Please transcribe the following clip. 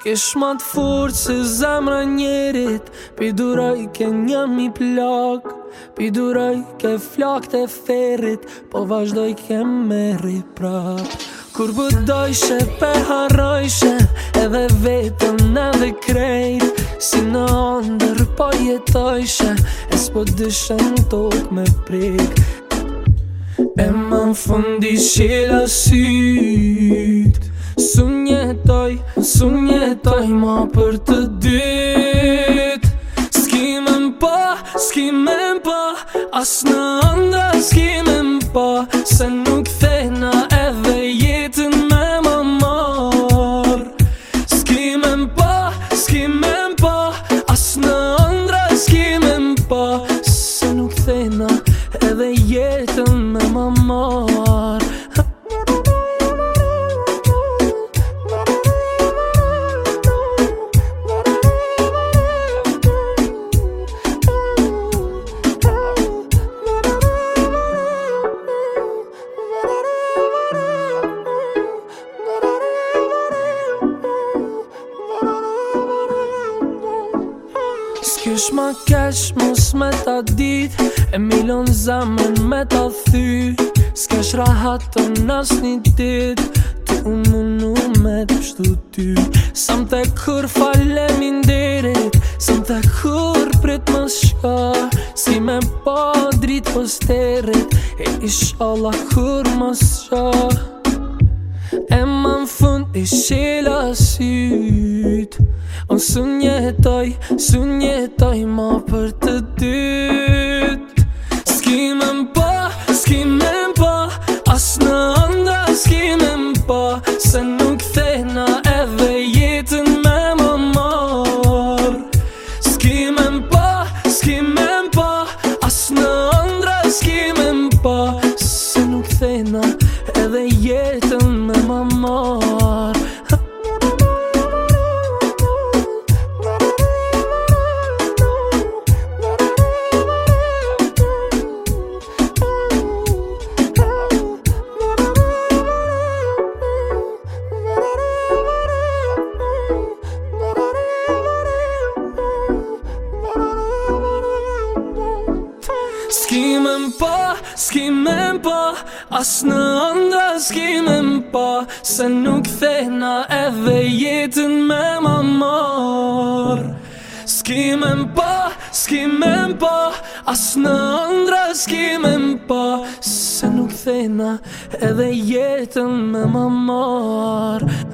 Kesh ma të furë se zemra njerit Pi duraj ke njëmi plak Pi duraj ke flak të ferit Po vazhdoj ke meri prap Kur bëdojshe pe harojshe Edhe vetën edhe krejt Si në ndër pa po jetojshe Es po dëshën tok me prek E më në fundi shela syt Su njetoj, su njetoj ma për të dit Ski me pa, ski me pa As në ndër ski me pa Se nuk the es un amor S'kysh ma kesh, mos me ta dit E milon zemën me ta thy S'kesh rahat të nas një dit Të umunu me të pështu ty Sam të kur falem indirit Sam të kur prit më shka Si me pa drit për steret E ish Allah kur më shka E i shela syt Anë së njetaj, së njetaj ma për të dyt Ski me mpa, ski me mpa As në andra, ski me mpa Se nuk thena edhe jetën me më mar Ski me mpa, ski me mpa As në andra, ski me mpa Se nuk thena edhe jetën me më mar Ski me mpa, ski me mpa As në andra ski me mpa Se nuk thejna edhe jetën me ma mor Ski me mpa, ski me mpa As në andra ski me mpa Se nuk thejna edhe jetën me ma